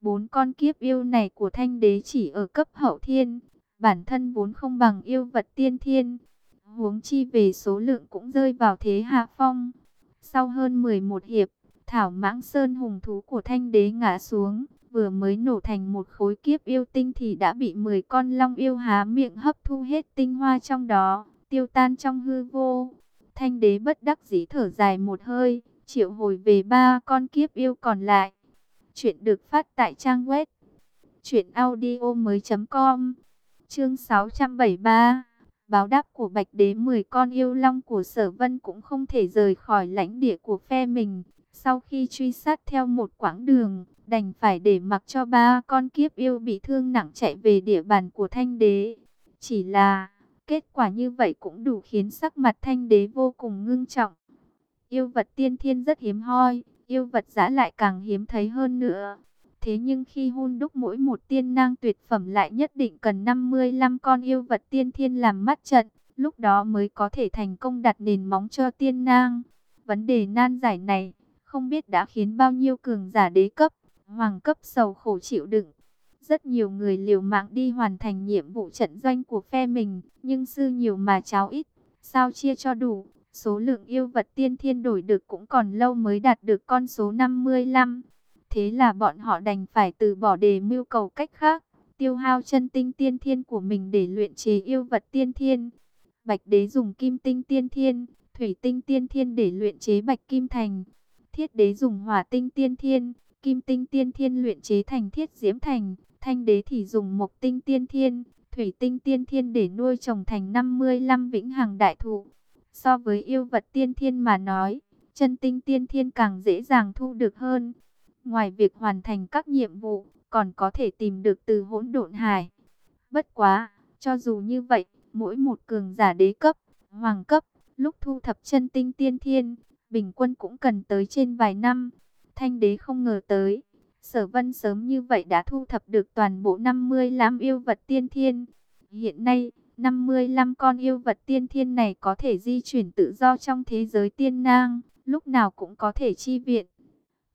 Bốn con kiếp yêu này của thanh đế chỉ ở cấp hậu thiên, bản thân vốn không bằng yêu vật tiên thiên. Huống chi về số lượng cũng rơi vào thế hạ phong. Sau hơn 11 hiệp, Thảo mãng sơn hùng thú của thanh đế ngã xuống, vừa mới nổ thành một khối kiếp yêu tinh thì đã bị 10 con long yêu há miệng hấp thu hết tinh hoa trong đó, tiêu tan trong hư vô. Thanh đế bất đắc dĩ thở dài một hơi, triệu hồi về ba con kiếp yêu còn lại. Chuyện được phát tại trang web truyệnaudiomoi.com. Chương 673. Báo đáp của Bạch Đế 10 con yêu long của Sở Vân cũng không thể rời khỏi lãnh địa của phe mình. Sau khi truy sát theo một quãng đường, đành phải để mặc cho ba con kiếp yêu bị thương nặng chạy về địa bàn của Thanh Đế. Chỉ là, kết quả như vậy cũng đủ khiến sắc mặt Thanh Đế vô cùng ngưng trọng. Yêu vật tiên thiên rất hiếm hoi, yêu vật giã lại càng hiếm thấy hơn nữa. Thế nhưng khi hun đúc mỗi một tiên nang tuyệt phẩm lại nhất định cần 55 con yêu vật tiên thiên làm mắt trận, lúc đó mới có thể thành công đặt nền móng cho tiên nang. Vấn đề nan giải này, không biết đã khiến bao nhiêu cường giả đế cấp, hoàng cấp sầu khổ chịu đựng. Rất nhiều người liều mạng đi hoàn thành nhiệm vụ trận doanh của phe mình, nhưng sư nhiều mà cháo ít, sao chia cho đủ. Số lượng yêu vật tiên thiên đổi được cũng còn lâu mới đạt được con số 55. Thế là bọn họ đành phải từ bỏ đề mưu cầu cách khác, tiêu hao chân tinh tiên thiên của mình để luyện chế yêu vật tiên thiên. Bạch đế dùng kim tinh tiên thiên, thủy tinh tiên thiên để luyện chế bạch kim thành. Thiết đế dùng hỏa tinh tiên thiên, kim tinh tiên thiên luyện chế thành thiết diễm thành. Thanh đế thì dùng mộc tinh tiên thiên, thủy tinh tiên thiên để nuôi trồng thành 55 vĩnh hằng đại thụ. So với yêu vật tiên thiên mà nói, chân tinh tiên thiên càng dễ dàng thu được hơn. Ngoài việc hoàn thành các nhiệm vụ, còn có thể tìm được từ hỗn độn hải. Bất quá, cho dù như vậy, mỗi một cường giả đế cấp, hoàng cấp, lúc thu thập chân tinh tiên thiên, bình quân cũng cần tới trên vài năm. Thanh đế không ngờ tới, sở vân sớm như vậy đã thu thập được toàn bộ 55 yêu vật tiên thiên. Hiện nay, 55 con yêu vật tiên thiên này có thể di chuyển tự do trong thế giới tiên nang, lúc nào cũng có thể chi viện.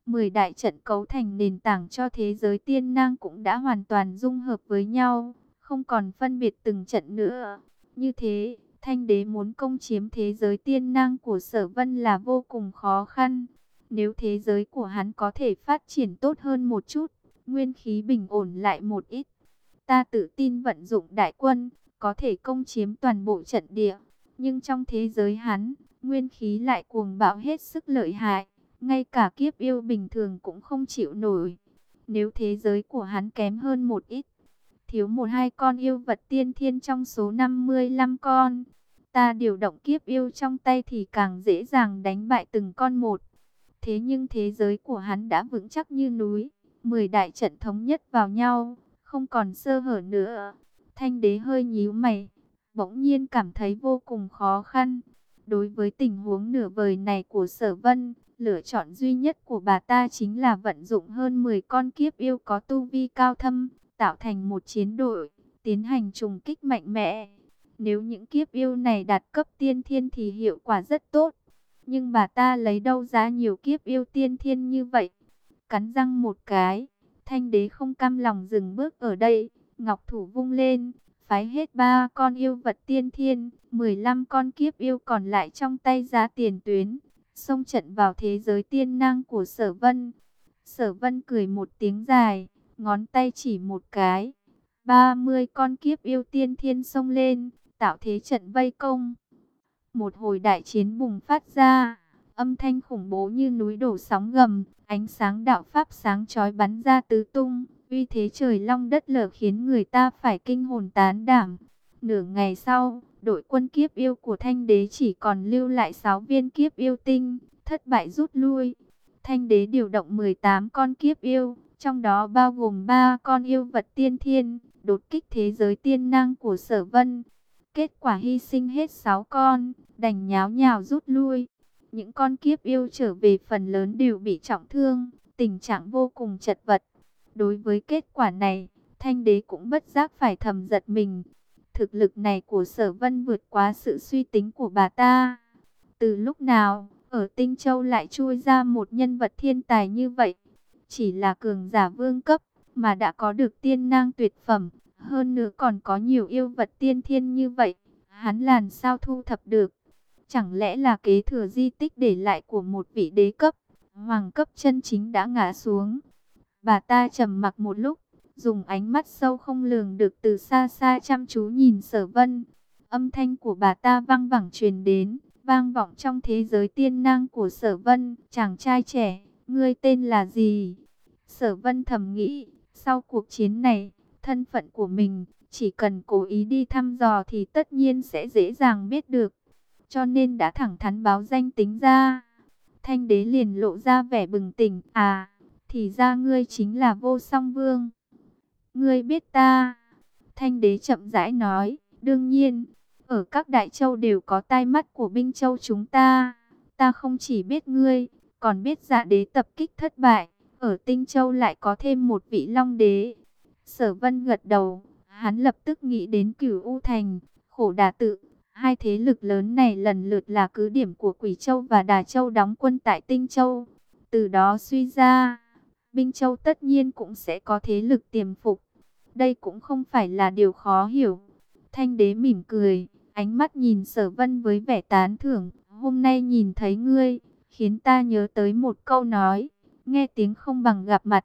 10 đại trận cấu thành nền tảng cho thế giới tiên nang cũng đã hoàn toàn dung hợp với nhau, không còn phân biệt từng trận nữa. Như thế, Thanh đế muốn công chiếm thế giới tiên nang của sở vân là vô cùng khó khăn. Nếu thế giới của hắn có thể phát triển tốt hơn một chút, nguyên khí bình ổn lại một ít, ta tự tin vận dụng đại quân, có thể công chiếm toàn bộ trận địa. Nhưng trong thế giới hắn, nguyên khí lại cuồng bạo hết sức lợi hại ngay cả kiếp yêu bình thường cũng không chịu nổi. Nếu thế giới của hắn kém hơn một ít, thiếu một hai con yêu vật tiên thiên trong số 55 con, ta điều động kiếp yêu trong tay thì càng dễ dàng đánh bại từng con một. Thế nhưng thế giới của hắn đã vững chắc như núi, 10 đại trận thống nhất vào nhau, không còn sơ hở nữa. Thanh đế hơi nhíu mày, bỗng nhiên cảm thấy vô cùng khó khăn. Đối với tình huống nửa vời này của sở vân, Lựa chọn duy nhất của bà ta chính là vận dụng hơn 10 con kiếp yêu có tu vi cao thâm, tạo thành một chiến đội, tiến hành trùng kích mạnh mẽ. Nếu những kiếp yêu này đạt cấp tiên thiên thì hiệu quả rất tốt. Nhưng bà ta lấy đâu ra nhiều kiếp yêu tiên thiên như vậy? Cắn răng một cái, thanh đế không cam lòng dừng bước ở đây, ngọc thủ vung lên, phái hết ba con yêu vật tiên thiên, 15 con kiếp yêu còn lại trong tay giá tiền tuyến, xông trận vào thế giới tiên năng của sở vân. Sở vân cười một tiếng dài, ngón tay chỉ một cái. 30 con kiếp yêu tiên thiên xông lên, tạo thế trận vây công. Một hồi đại chiến bùng phát ra, âm thanh khủng bố như núi đổ sóng gầm, ánh sáng đạo pháp sáng chói bắn ra tứ tung, uy thế trời long đất lở khiến người ta phải kinh hồn tán đảm. Nửa ngày sau, đội quân kiếp yêu của Thanh Đế chỉ còn lưu lại 6 viên kiếp yêu tinh, thất bại rút lui. Thanh Đế điều động 18 con kiếp yêu, trong đó bao gồm 3 con yêu vật tiên thiên, đột kích thế giới tiên năng của Sở Vân. Kết quả hy sinh hết 6 con, đành nháo nhào rút lui. Những con kiếp yêu trở về phần lớn đều bị trọng thương, tình trạng vô cùng chật vật. Đối với kết quả này, Thanh Đế cũng bất giác phải thầm giật mình. Thực lực này của sở vân vượt quá sự suy tính của bà ta. Từ lúc nào, ở Tinh Châu lại chui ra một nhân vật thiên tài như vậy? Chỉ là cường giả vương cấp, mà đã có được tiên nang tuyệt phẩm. Hơn nữa còn có nhiều yêu vật tiên thiên như vậy. Hắn làm sao thu thập được? Chẳng lẽ là kế thừa di tích để lại của một vị đế cấp, hoàng cấp chân chính đã ngã xuống? Bà ta trầm mặc một lúc, dùng ánh mắt sâu không lường được từ xa xa chăm chú nhìn sở vân. Âm thanh của bà ta vang vẳng truyền đến, vang vọng trong thế giới tiên năng của sở vân. Chàng trai trẻ, ngươi tên là gì? Sở vân thầm nghĩ, sau cuộc chiến này, thân phận của mình, chỉ cần cố ý đi thăm dò thì tất nhiên sẽ dễ dàng biết được. Cho nên đã thẳng thắn báo danh tính ra. Thanh đế liền lộ ra vẻ bừng tỉnh. À, thì ra ngươi chính là vô song vương. Ngươi biết ta. Thanh đế chậm rãi nói. Đương nhiên, ở các đại châu đều có tai mắt của binh châu chúng ta. Ta không chỉ biết ngươi, còn biết dạ đế tập kích thất bại. Ở tinh châu lại có thêm một vị long đế. Sở vân gật đầu. Hắn lập tức nghĩ đến cửu U Thành, khổ đà tự. Hai thế lực lớn này lần lượt là cứ điểm của Quỷ Châu và Đà Châu đóng quân tại Tinh Châu. Từ đó suy ra, Binh Châu tất nhiên cũng sẽ có thế lực tiềm phục. Đây cũng không phải là điều khó hiểu. Thanh đế mỉm cười, ánh mắt nhìn sở vân với vẻ tán thưởng. Hôm nay nhìn thấy ngươi, khiến ta nhớ tới một câu nói. Nghe tiếng không bằng gặp mặt,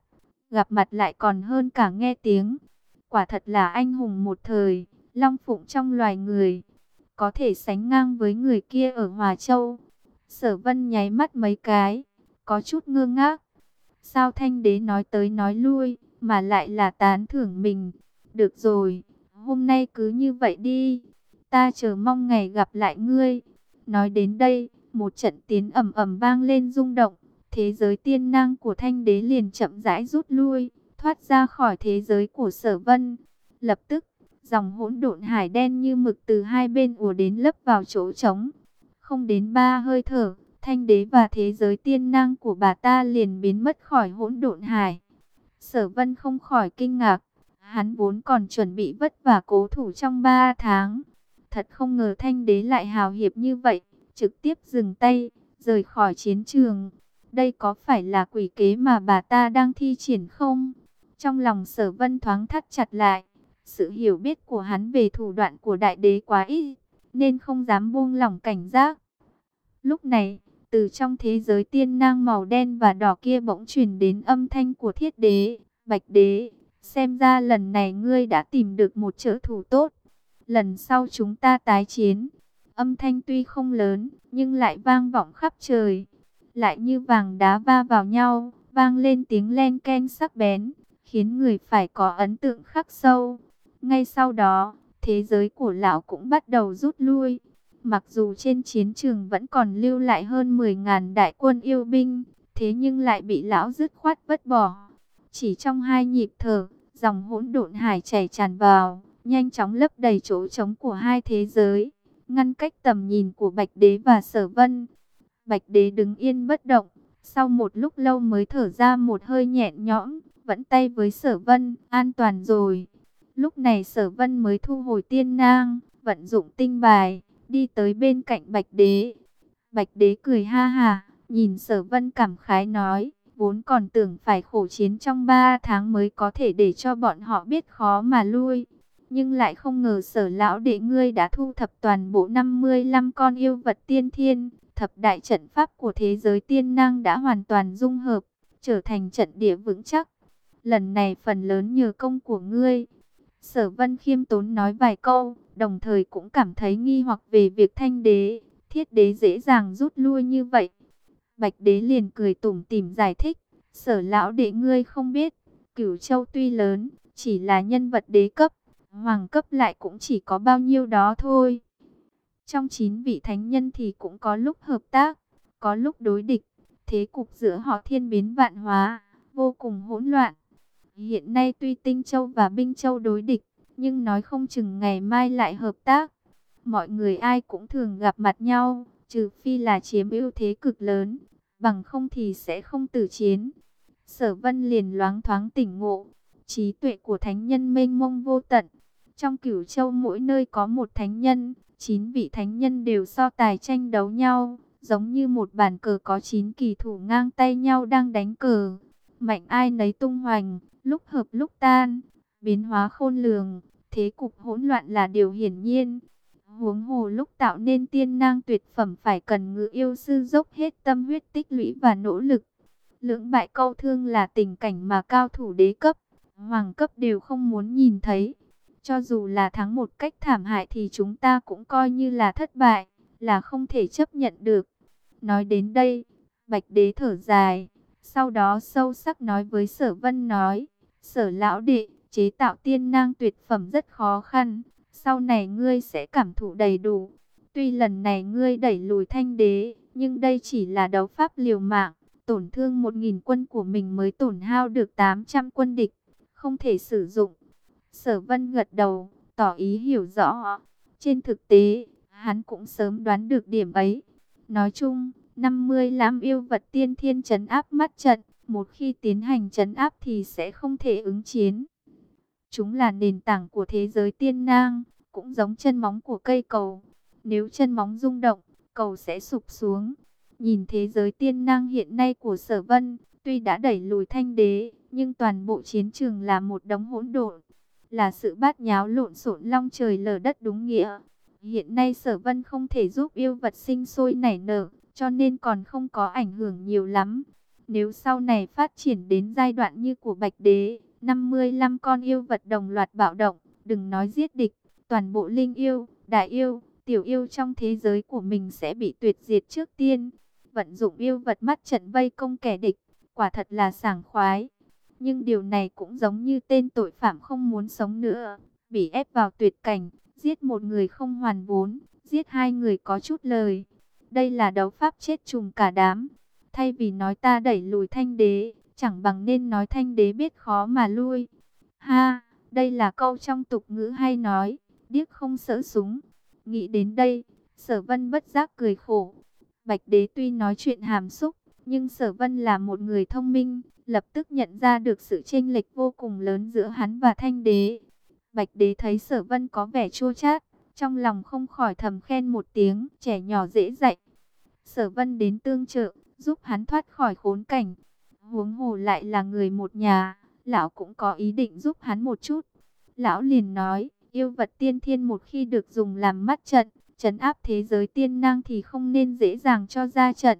gặp mặt lại còn hơn cả nghe tiếng. Quả thật là anh hùng một thời, long phụng trong loài người. Có thể sánh ngang với người kia ở Hòa Châu. Sở vân nháy mắt mấy cái, có chút ngơ ngác. Sao thanh đế nói tới nói lui, mà lại là tán thưởng mình. Được rồi, hôm nay cứ như vậy đi. Ta chờ mong ngày gặp lại ngươi. Nói đến đây, một trận tiến ầm ầm vang lên rung động. Thế giới tiên năng của thanh đế liền chậm rãi rút lui, thoát ra khỏi thế giới của sở vân. Lập tức, dòng hỗn độn hải đen như mực từ hai bên ùa đến lấp vào chỗ trống. Không đến ba hơi thở, thanh đế và thế giới tiên năng của bà ta liền biến mất khỏi hỗn độn hải. Sở vân không khỏi kinh ngạc, hắn vốn còn chuẩn bị vất vả cố thủ trong ba tháng. Thật không ngờ thanh đế lại hào hiệp như vậy, trực tiếp dừng tay, rời khỏi chiến trường. Đây có phải là quỷ kế mà bà ta đang thi triển không? Trong lòng sở vân thoáng thắt chặt lại, sự hiểu biết của hắn về thủ đoạn của đại đế quá ít, nên không dám buông lỏng cảnh giác. Lúc này, từ trong thế giới tiên nang màu đen và đỏ kia bỗng truyền đến âm thanh của thiết đế, bạch đế. Xem ra lần này ngươi đã tìm được một trợ thủ tốt. Lần sau chúng ta tái chiến. Âm thanh tuy không lớn, nhưng lại vang vọng khắp trời. Lại như vàng đá va vào nhau, vang lên tiếng len ken sắc bén, khiến người phải có ấn tượng khắc sâu. Ngay sau đó, thế giới của lão cũng bắt đầu rút lui. Mặc dù trên chiến trường vẫn còn lưu lại hơn 10.000 đại quân yêu binh, thế nhưng lại bị lão dứt khoát vứt bỏ. Chỉ trong hai nhịp thở, dòng hỗn độn hải chảy tràn vào, nhanh chóng lấp đầy chỗ trống của hai thế giới, ngăn cách tầm nhìn của Bạch Đế và Sở Vân. Bạch Đế đứng yên bất động, sau một lúc lâu mới thở ra một hơi nhẹn nhõm, vẫn tay với Sở Vân, an toàn rồi. Lúc này Sở Vân mới thu hồi tiên nang, vận dụng tinh bài, đi tới bên cạnh Bạch Đế. Bạch Đế cười ha ha, nhìn Sở Vân cảm khái nói, vốn còn tưởng phải khổ chiến trong 3 tháng mới có thể để cho bọn họ biết khó mà lui. Nhưng lại không ngờ sở lão đệ ngươi đã thu thập toàn bộ 55 con yêu vật tiên thiên, thập đại trận pháp của thế giới tiên năng đã hoàn toàn dung hợp, trở thành trận địa vững chắc. Lần này phần lớn nhờ công của ngươi. Sở vân khiêm tốn nói vài câu, đồng thời cũng cảm thấy nghi hoặc về việc thanh đế, thiết đế dễ dàng rút lui như vậy. Bạch đế liền cười tủm tỉm giải thích, sở lão đệ ngươi không biết, cửu châu tuy lớn, chỉ là nhân vật đế cấp, hoàng cấp lại cũng chỉ có bao nhiêu đó thôi. Trong chín vị thánh nhân thì cũng có lúc hợp tác, có lúc đối địch, thế cục giữa họ thiên biến vạn hóa, vô cùng hỗn loạn. Hiện nay tuy Tinh Châu và Binh Châu đối địch, nhưng nói không chừng ngày mai lại hợp tác. Mọi người ai cũng thường gặp mặt nhau, trừ phi là chiếm ưu thế cực lớn, bằng không thì sẽ không tử chiến. Sở Vân liền loáng thoáng tỉnh ngộ, trí tuệ của thánh nhân mênh mông vô tận. Trong cửu châu mỗi nơi có một thánh nhân, chín vị thánh nhân đều so tài tranh đấu nhau, giống như một bàn cờ có chín kỳ thủ ngang tay nhau đang đánh cờ. Mạnh ai nấy tung hoành, lúc hợp lúc tan, biến hóa khôn lường, thế cục hỗn loạn là điều hiển nhiên. Huống hồ lúc tạo nên tiên năng tuyệt phẩm phải cần ngự yêu sư dốc hết tâm huyết tích lũy và nỗ lực. Lưỡng bại câu thương là tình cảnh mà cao thủ đế cấp, hoàng cấp đều không muốn nhìn thấy. Cho dù là thắng một cách thảm hại thì chúng ta cũng coi như là thất bại, là không thể chấp nhận được. Nói đến đây, Bạch Đế thở dài, sau đó sâu sắc nói với Sở Vân nói, Sở lão đệ, chế tạo tiên nang tuyệt phẩm rất khó khăn, sau này ngươi sẽ cảm thụ đầy đủ. Tuy lần này ngươi đẩy lùi thanh đế, nhưng đây chỉ là đấu pháp liều mạng, tổn thương 1.000 quân của mình mới tổn hao được 800 quân địch, không thể sử dụng. Sở Vân gật đầu, tỏ ý hiểu rõ. Trên thực tế, hắn cũng sớm đoán được điểm ấy. Nói chung, 55 yêu vật tiên thiên trấn áp mắt trận, một khi tiến hành trấn áp thì sẽ không thể ứng chiến. Chúng là nền tảng của thế giới tiên nang, cũng giống chân móng của cây cầu. Nếu chân móng rung động, cầu sẽ sụp xuống. Nhìn thế giới tiên nang hiện nay của sở vân, tuy đã đẩy lùi thanh đế, nhưng toàn bộ chiến trường là một đống hỗn độn, là sự bát nháo lộn xộn long trời lở đất đúng nghĩa. Hiện nay sở vân không thể giúp yêu vật sinh sôi nảy nở, cho nên còn không có ảnh hưởng nhiều lắm. Nếu sau này phát triển đến giai đoạn như của Bạch Đế, 55 con yêu vật đồng loạt bạo động, đừng nói giết địch, toàn bộ linh yêu, đại yêu, tiểu yêu trong thế giới của mình sẽ bị tuyệt diệt trước tiên. Vận dụng yêu vật mắt trận vây công kẻ địch, quả thật là sảng khoái. Nhưng điều này cũng giống như tên tội phạm không muốn sống nữa, bị ép vào tuyệt cảnh, giết một người không hoàn vốn, giết hai người có chút lời. Đây là đấu pháp chết chùm cả đám. Thay vì nói ta đẩy lùi thanh đế, chẳng bằng nên nói thanh đế biết khó mà lui. Ha, đây là câu trong tục ngữ hay nói, điếc không sợ súng. Nghĩ đến đây, sở vân bất giác cười khổ. Bạch đế tuy nói chuyện hàm xúc, nhưng sở vân là một người thông minh, lập tức nhận ra được sự chênh lệch vô cùng lớn giữa hắn và thanh đế. Bạch đế thấy sở vân có vẻ chua chát, trong lòng không khỏi thầm khen một tiếng, trẻ nhỏ dễ dạy. Sở vân đến tương trợ, giúp hắn thoát khỏi khốn cảnh. Huống hồ lại là người một nhà, lão cũng có ý định giúp hắn một chút. Lão liền nói, yêu vật tiên thiên một khi được dùng làm mắt trận, trấn áp thế giới tiên năng thì không nên dễ dàng cho ra trận.